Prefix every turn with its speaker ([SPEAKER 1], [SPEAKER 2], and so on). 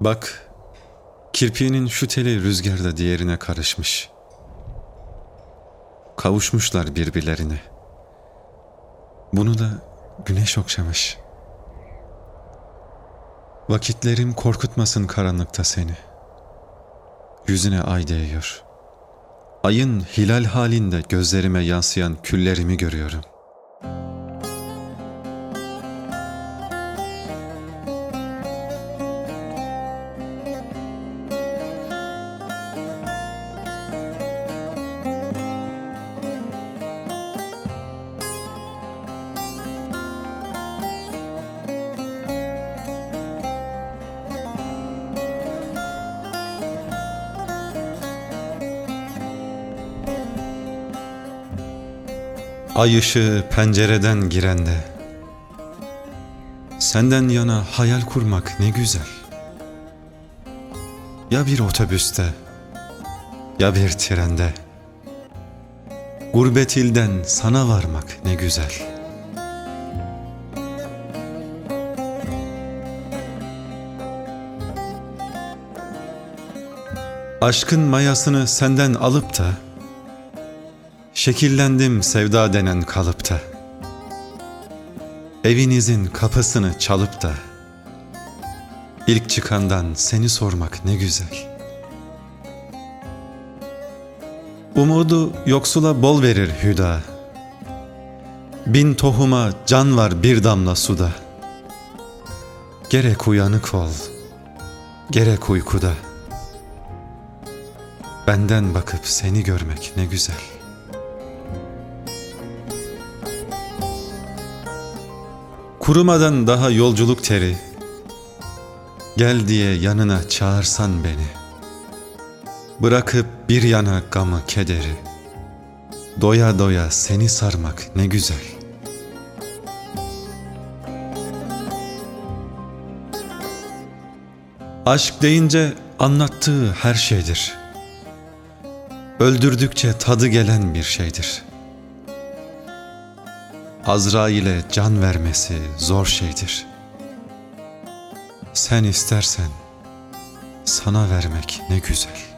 [SPEAKER 1] Bak, kirpiğinin şu teli rüzgarda diğerine karışmış. Kavuşmuşlar birbirlerine. Bunu da güneş okşamış. Vakitlerim korkutmasın karanlıkta seni. Yüzüne ay değiyor. Ayın hilal halinde gözlerime yansıyan küllerimi görüyorum. Ay ışığı pencereden girende. Senden yana hayal kurmak ne güzel. Ya bir otobüste Ya bir trende. Gurbet ilden sana varmak ne güzel. Aşkın mayasını senden alıp da Şekillendim sevda denen kalıpta. Evinizin kapısını çalıp da ilk çıkandan seni sormak ne güzel. Umudu yoksula bol verir hüda. Bin tohuma can var bir damla suda. Gerek uyanık ol, gerek uykuda. Benden bakıp seni görmek ne güzel.'' Kurumadan daha yolculuk teri. Gel diye yanına çağırsan beni. Bırakıp bir yana gamı kederi. Doya doya seni sarmak ne güzel. Aşk deyince anlattığı her şeydir. Öldürdükçe tadı gelen bir şeydir.'' Azrail'e can vermesi zor şeydir. Sen istersen sana vermek ne güzel.''